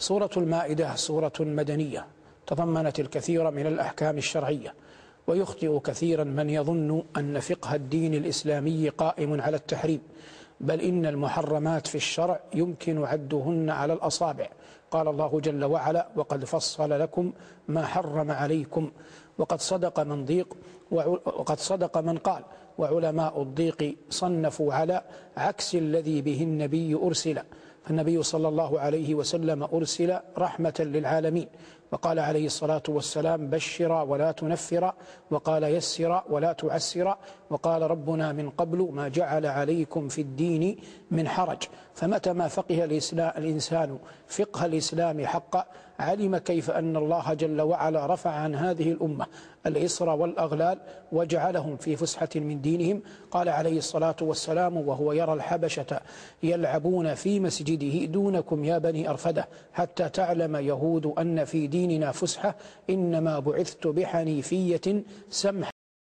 سورة المائدة سورة مدنية تضمنت الكثير من الأحكام الشرعية ويخطئ كثيرا من يظن أن فقه الدين الإسلامي قائم على التحريم بل إن المحرمات في الشرع يمكن عدهن على الأصابع. قال الله جل وعلا وقد فصل لكم ما حرم عليكم وقد صدق من ضيق وقد صدق من قال وعلماء الضيق صنفوا على عكس الذي به النبي أرسل فالنبي صلى الله عليه وسلم أرسل رحمة للعالمين. وقال عليه الصلاة والسلام بشر ولا تنفر وقال يسر ولا تعسر وقال ربنا من قبل ما جعل عليكم في الدين من حرج. فمتى ما فقه الإنسان فقه الإسلام حقا علم كيف أن الله جل وعلا رفع عن هذه الأمة الإصر والأغلال وجعلهم في فسحة من دينهم. قال عليه الصلاة والسلام وهو يرى الحبشة يلعبون في مسجده دونكم يا بني أرفدة حتى تعلم يهود أن في ديننا فسحة إنما بعثت بحنيفية سمحة